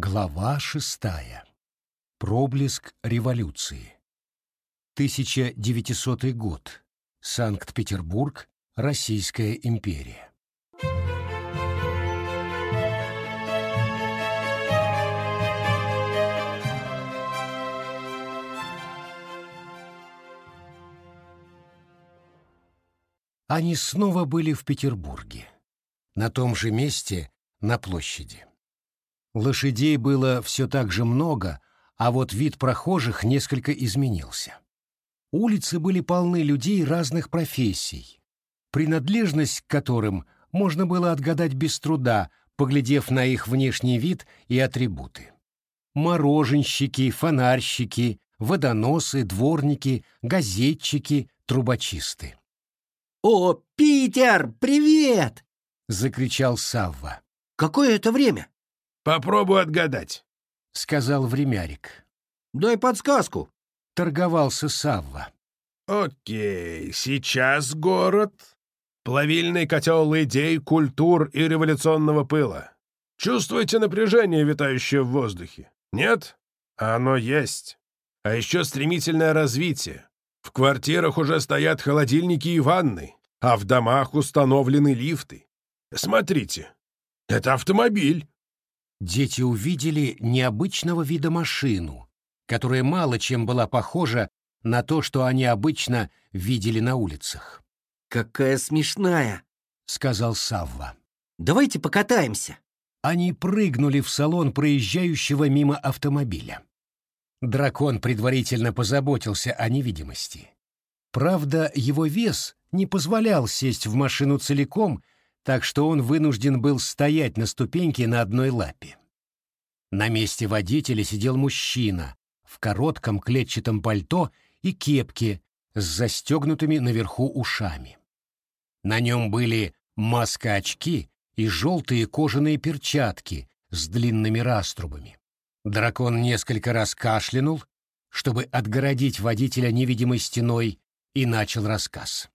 Глава шестая. Проблеск революции. 1900 год. Санкт-Петербург, Российская империя. Они снова были в Петербурге. На том же месте, на площади. Лошадей было все так же много, а вот вид прохожих несколько изменился. Улицы были полны людей разных профессий, принадлежность к которым можно было отгадать без труда, поглядев на их внешний вид и атрибуты. Мороженщики, фонарщики, водоносы, дворники, газетчики, трубочисты. «О, Питер, привет!» — закричал Савва. «Какое это время?» Попробуй отгадать», — сказал Времярик. «Дай подсказку», — торговался Савва. «Окей, сейчас город. Плавильный котел идей, культур и революционного пыла. Чувствуете напряжение, витающее в воздухе? Нет? А оно есть. А еще стремительное развитие. В квартирах уже стоят холодильники и ванны, а в домах установлены лифты. Смотрите, это автомобиль дети увидели необычного вида машину, которая мало чем была похожа на то, что они обычно видели на улицах. «Какая смешная!» — сказал Савва. «Давайте покатаемся!» Они прыгнули в салон проезжающего мимо автомобиля. Дракон предварительно позаботился о невидимости. Правда, его вес не позволял сесть в машину целиком — так что он вынужден был стоять на ступеньке на одной лапе. На месте водителя сидел мужчина в коротком клетчатом пальто и кепке с застегнутыми наверху ушами. На нем были маска-очки и желтые кожаные перчатки с длинными раструбами. Дракон несколько раз кашлянул, чтобы отгородить водителя невидимой стеной, и начал рассказ.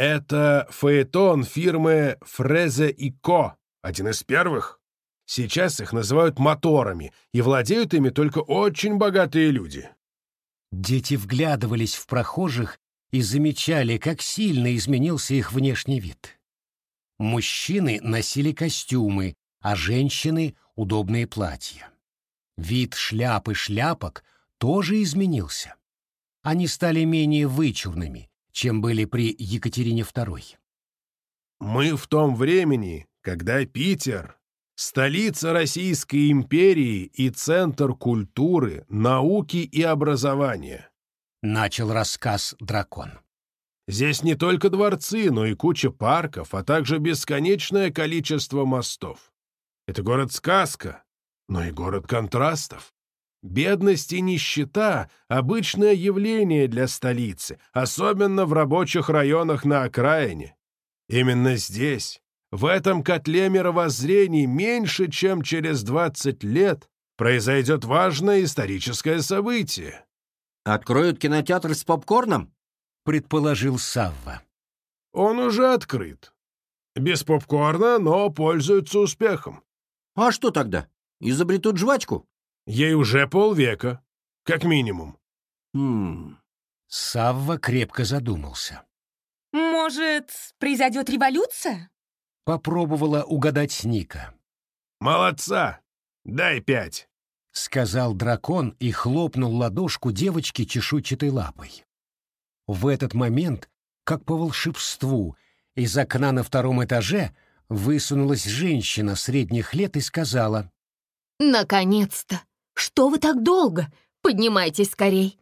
Это фаэтон фирмы Фрезе и Ко, один из первых. Сейчас их называют моторами, и владеют ими только очень богатые люди. Дети вглядывались в прохожих и замечали, как сильно изменился их внешний вид. Мужчины носили костюмы, а женщины — удобные платья. Вид шляп и шляпок тоже изменился. Они стали менее вычурными, чем были при Екатерине II. «Мы в том времени, когда Питер – столица Российской империи и центр культуры, науки и образования», – начал рассказ «Дракон». Здесь не только дворцы, но и куча парков, а также бесконечное количество мостов. Это город-сказка, но и город контрастов. Бедность и нищета – обычное явление для столицы, особенно в рабочих районах на окраине. Именно здесь, в этом котле мировоззрений, меньше чем через 20 лет произойдет важное историческое событие. «Откроют кинотеатр с попкорном?» – предположил Савва. «Он уже открыт. Без попкорна, но пользуется успехом». «А что тогда? Изобретут жвачку?» Ей уже полвека, как минимум. Хм. Савва крепко задумался. Может, произойдет революция? Попробовала угадать Ника. Молодца! Дай пять! Сказал дракон и хлопнул ладошку девочки чешуйчатой лапой. В этот момент, как по волшебству, из окна на втором этаже Что вы так долго? Поднимайтесь скорей!»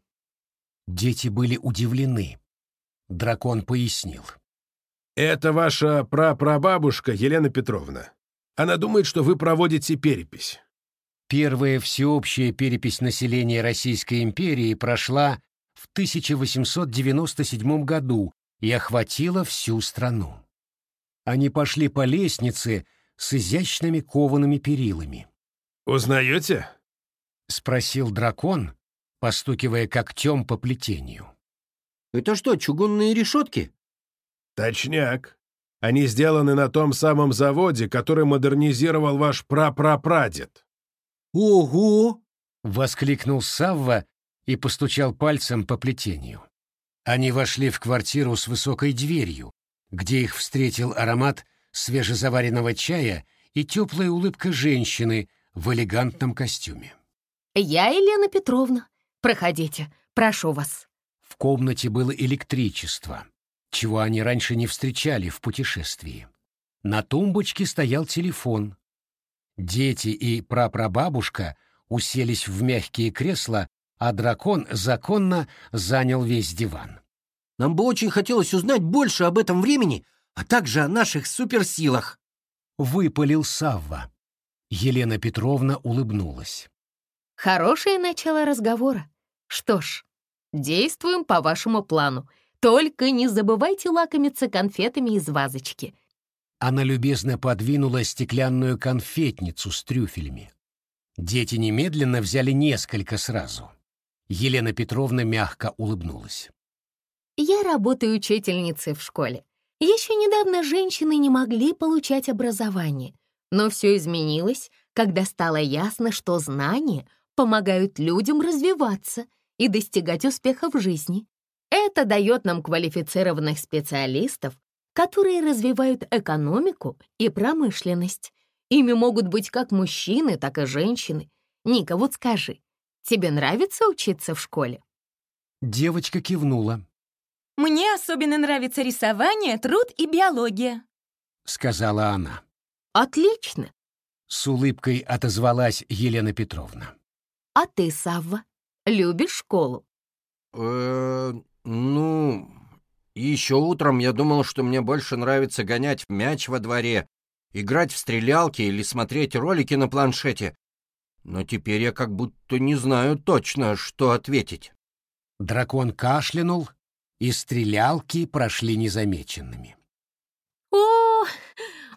Дети были удивлены. Дракон пояснил. «Это ваша прапрабабушка Елена Петровна. Она думает, что вы проводите перепись». Первая всеобщая перепись населения Российской империи прошла в 1897 году и охватила всю страну. Они пошли по лестнице с изящными коваными перилами. «Узнаете?» — спросил дракон, постукивая когтем по плетению. «Это что, чугунные решетки?» «Точняк. Они сделаны на том самом заводе, который модернизировал ваш прапрапрадед». «Ого!» — воскликнул Савва и постучал пальцем по плетению. Они вошли в квартиру с высокой дверью, где их встретил аромат свежезаваренного чая и теплая улыбка женщины в элегантном костюме. «Я Елена Петровна. Проходите, прошу вас». В комнате было электричество, чего они раньше не встречали в путешествии. На тумбочке стоял телефон. Дети и прапрабабушка уселись в мягкие кресла, а дракон законно занял весь диван. «Нам бы очень хотелось узнать больше об этом времени, а также о наших суперсилах», — выпалил Савва. Елена Петровна улыбнулась. Хорошее начало разговора. Что ж, действуем по вашему плану. Только не забывайте лакомиться конфетами из вазочки. Она любезно подвинула стеклянную конфетницу с трюфелями. Дети немедленно взяли несколько сразу. Елена Петровна мягко улыбнулась. «Я работаю учительницей в школе. Еще недавно женщины не могли получать образование, но все изменилось, когда стало ясно, что знания помогают людям развиваться и достигать успеха в жизни. Это дает нам квалифицированных специалистов, которые развивают экономику и промышленность. Ими могут быть как мужчины, так и женщины. Ника, вот скажи, тебе нравится учиться в школе?» Девочка кивнула. «Мне особенно нравится рисование, труд и биология», — сказала она. «Отлично!» — с улыбкой отозвалась Елена Петровна. А ты, Савва, любишь школу? Э, ну, еще утром я думал, что мне больше нравится гонять в мяч во дворе, играть в стрелялки или смотреть ролики на планшете. Но теперь я как будто не знаю точно, что ответить. Дракон кашлянул, и стрелялки прошли незамеченными. О,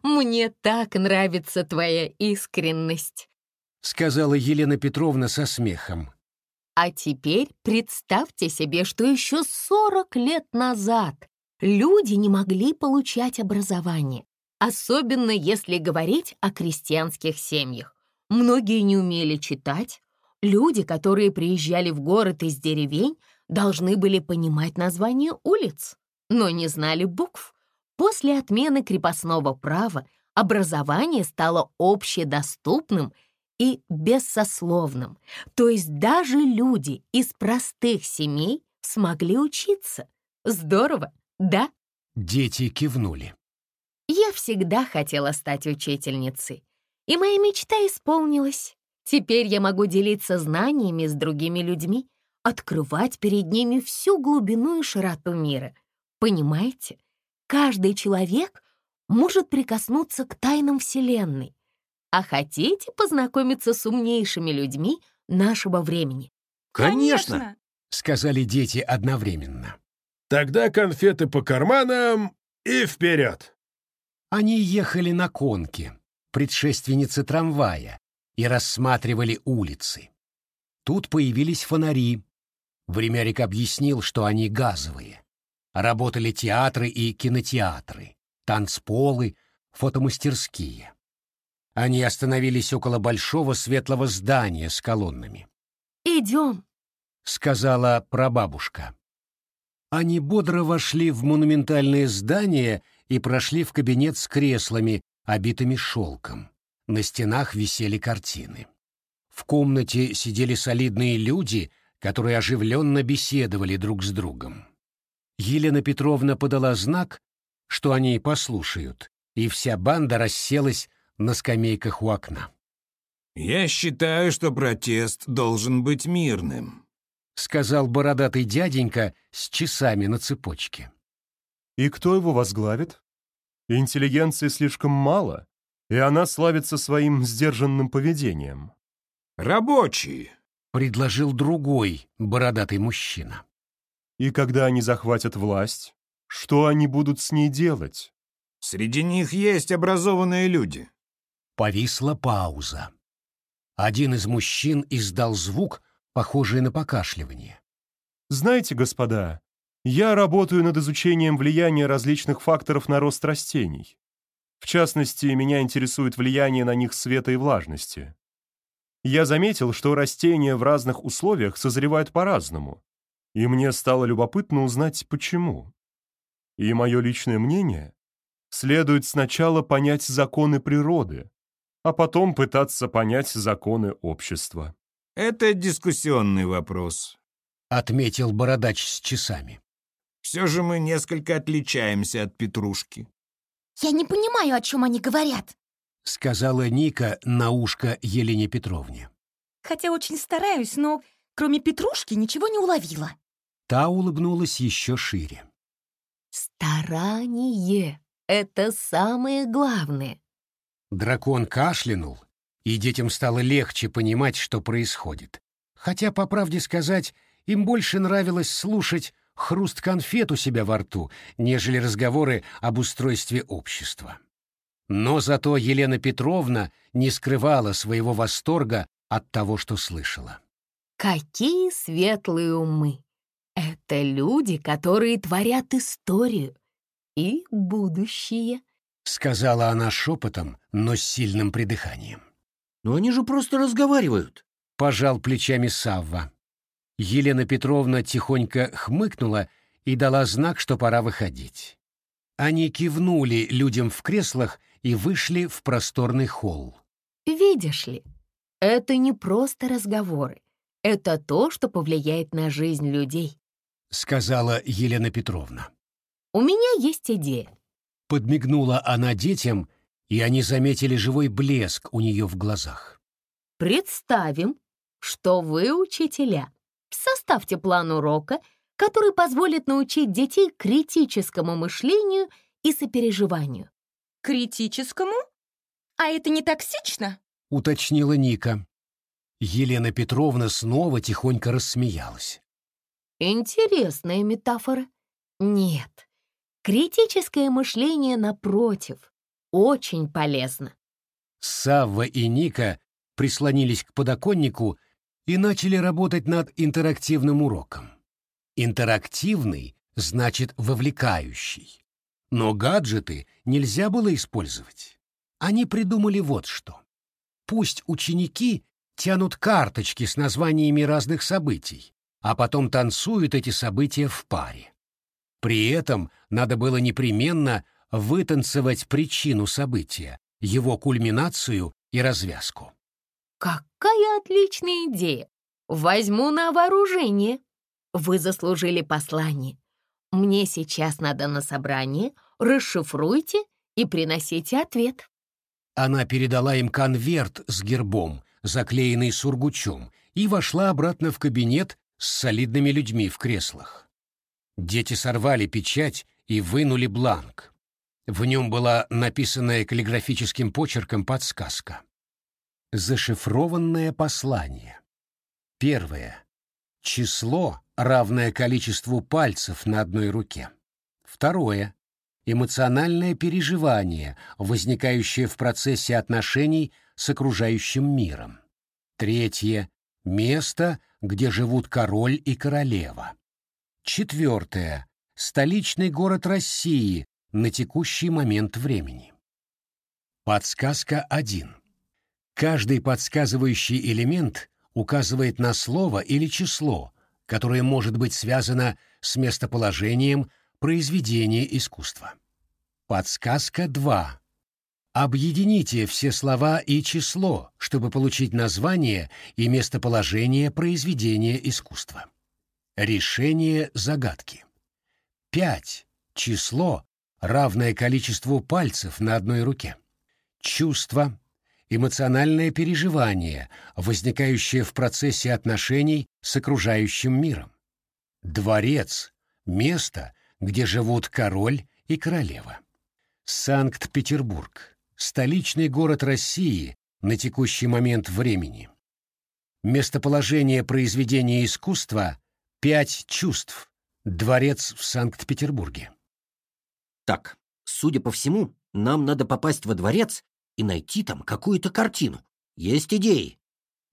мне так нравится твоя искренность. — сказала Елена Петровна со смехом. «А теперь представьте себе, что еще сорок лет назад люди не могли получать образование, особенно если говорить о крестьянских семьях. Многие не умели читать. Люди, которые приезжали в город из деревень, должны были понимать названия улиц, но не знали букв. После отмены крепостного права образование стало общедоступным – и бессословном, то есть даже люди из простых семей смогли учиться. Здорово, да? Дети кивнули. Я всегда хотела стать учительницей, и моя мечта исполнилась. Теперь я могу делиться знаниями с другими людьми, открывать перед ними всю глубину и широту мира. Понимаете? Каждый человек может прикоснуться к тайнам Вселенной, а хотите познакомиться с умнейшими людьми нашего времени?» «Конечно!», Конечно сказали дети одновременно. «Тогда конфеты по карманам и вперед!» Они ехали на конке, предшественнице трамвая, и рассматривали улицы. Тут появились фонари. Времярик объяснил, что они газовые. Работали театры и кинотеатры, танцполы, фотомастерские. Они остановились около большого светлого здания с колоннами. «Идем», — сказала прабабушка. Они бодро вошли в монументальное здание и прошли в кабинет с креслами, обитыми шелком. На стенах висели картины. В комнате сидели солидные люди, которые оживленно беседовали друг с другом. Елена Петровна подала знак, что они послушают, и вся банда расселась на скамейках у окна. «Я считаю, что протест должен быть мирным», — сказал бородатый дяденька с часами на цепочке. «И кто его возглавит? Интеллигенции слишком мало, и она славится своим сдержанным поведением». «Рабочие», — предложил другой бородатый мужчина. «И когда они захватят власть, что они будут с ней делать?» «Среди них есть образованные люди. Повисла пауза. Один из мужчин издал звук, похожий на покашливание. «Знаете, господа, я работаю над изучением влияния различных факторов на рост растений. В частности, меня интересует влияние на них света и влажности. Я заметил, что растения в разных условиях созревают по-разному, и мне стало любопытно узнать, почему. И мое личное мнение — следует сначала понять законы природы, а потом пытаться понять законы общества. «Это дискуссионный вопрос», — отметил бородач с часами. «Все же мы несколько отличаемся от Петрушки». «Я не понимаю, о чем они говорят», — сказала Ника на ушко Елене Петровне. «Хотя очень стараюсь, но кроме Петрушки ничего не уловила». Та улыбнулась еще шире. «Старание — это самое главное. Дракон кашлянул, и детям стало легче понимать, что происходит. Хотя, по правде сказать, им больше нравилось слушать хруст конфет у себя во рту, нежели разговоры об устройстве общества. Но зато Елена Петровна не скрывала своего восторга от того, что слышала. «Какие светлые умы! Это люди, которые творят историю и будущее!» — сказала она шепотом, но с сильным придыханием. «Но они же просто разговаривают», — пожал плечами Савва. Елена Петровна тихонько хмыкнула и дала знак, что пора выходить. Они кивнули людям в креслах и вышли в просторный холл. «Видишь ли, это не просто разговоры. Это то, что повлияет на жизнь людей», — сказала Елена Петровна. «У меня есть идея. Подмигнула она детям, и они заметили живой блеск у нее в глазах. «Представим, что вы учителя. Составьте план урока, который позволит научить детей критическому мышлению и сопереживанию». «Критическому? А это не токсично?» — уточнила Ника. Елена Петровна снова тихонько рассмеялась. «Интересная метафора. Нет, Критическое мышление, напротив, очень полезно. Савва и Ника прислонились к подоконнику и начали работать над интерактивным уроком. Интерактивный значит вовлекающий. Но гаджеты нельзя было использовать. Они придумали вот что. Пусть ученики тянут карточки с названиями разных событий, а потом танцуют эти события в паре. При этом надо было непременно вытанцевать причину события, его кульминацию и развязку. «Какая отличная идея! Возьму на вооружение! Вы заслужили послание. Мне сейчас надо на собрание, расшифруйте и приносите ответ». Она передала им конверт с гербом, заклеенный сургучом, и вошла обратно в кабинет с солидными людьми в креслах. Дети сорвали печать и вынули бланк. В нем была написанная каллиграфическим почерком подсказка. Зашифрованное послание. Первое. Число, равное количеству пальцев на одной руке. Второе. Эмоциональное переживание, возникающее в процессе отношений с окружающим миром. Третье. Место, где живут король и королева. Четвертое. Столичный город России на текущий момент времени. Подсказка 1. Каждый подсказывающий элемент указывает на слово или число, которое может быть связано с местоположением произведения искусства. Подсказка 2. Объедините все слова и число, чтобы получить название и местоположение произведения искусства. Решение загадки. 5. Число, равное количеству пальцев на одной руке. Чувство. Эмоциональное переживание, возникающее в процессе отношений с окружающим миром. Дворец. Место, где живут король и королева. Санкт-Петербург. Столичный город России на текущий момент времени. Местоположение произведения искусства Пять чувств. Дворец в Санкт-Петербурге. Так, судя по всему, нам надо попасть во дворец и найти там какую-то картину. Есть идеи?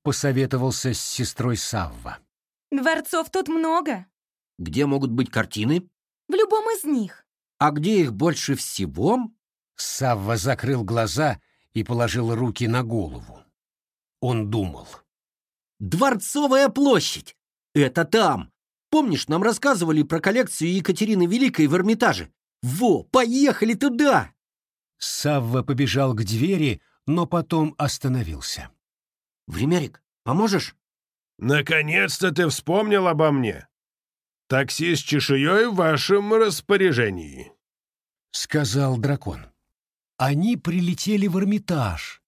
Посоветовался с сестрой Савва. Дворцов тут много. Где могут быть картины? В любом из них. А где их больше всего? Савва закрыл глаза и положил руки на голову. Он думал. Дворцовая площадь! Это там! Помнишь, нам рассказывали про коллекцию Екатерины Великой в Эрмитаже? Во, поехали туда!» Савва побежал к двери, но потом остановился. «Времярик, поможешь?» «Наконец-то ты вспомнил обо мне. Такси с чешуей в вашем распоряжении», — сказал дракон. Они прилетели в Эрмитаж,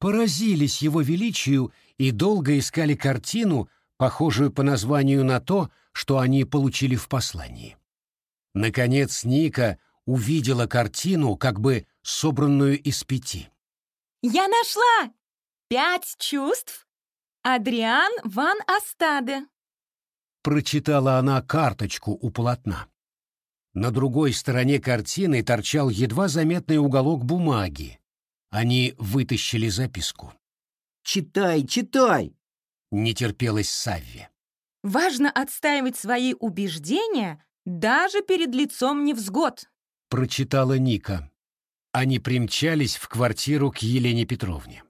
поразились его величию и долго искали картину, похожую по названию на то, что они получили в послании. Наконец Ника увидела картину, как бы собранную из пяти. «Я нашла! Пять чувств! Адриан Ван Астаде!» Прочитала она карточку у полотна. На другой стороне картины торчал едва заметный уголок бумаги. Они вытащили записку. «Читай, читай!» — не терпелось Савве важно отстаивать свои убеждения даже перед лицом невзгод», — прочитала Ника. Они примчались в квартиру к Елене Петровне.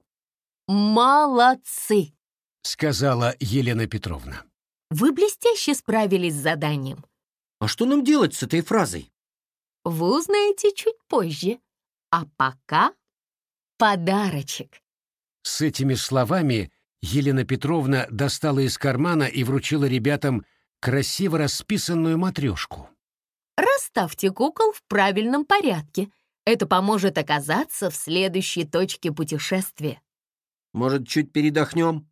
«Молодцы!» — сказала Елена Петровна. «Вы блестяще справились с заданием». «А что нам делать с этой фразой?» «Вы узнаете чуть позже. А пока подарочек». С этими словами Елена Петровна достала из кармана и вручила ребятам красиво расписанную матрешку. «Расставьте кукол в правильном порядке. Это поможет оказаться в следующей точке путешествия». «Может, чуть передохнем?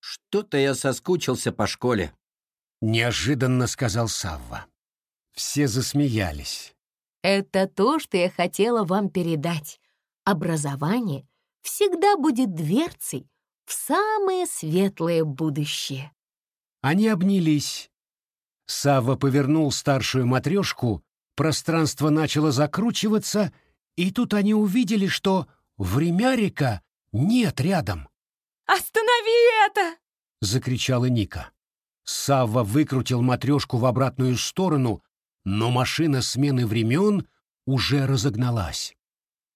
Что-то я соскучился по школе», — неожиданно сказал Савва. Все засмеялись. «Это то, что я хотела вам передать. Образование всегда будет дверцей, в самое светлое будущее. Они обнялись. Савва повернул старшую матрешку, пространство начало закручиваться, и тут они увидели, что времярика нет рядом. «Останови это!» — закричала Ника. Савва выкрутил матрешку в обратную сторону, но машина смены времен уже разогналась.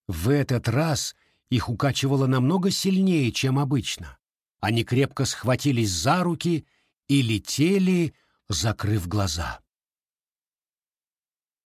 В этот раз их укачивало намного сильнее, чем обычно. Они крепко схватились за руки и летели, закрыв глаза.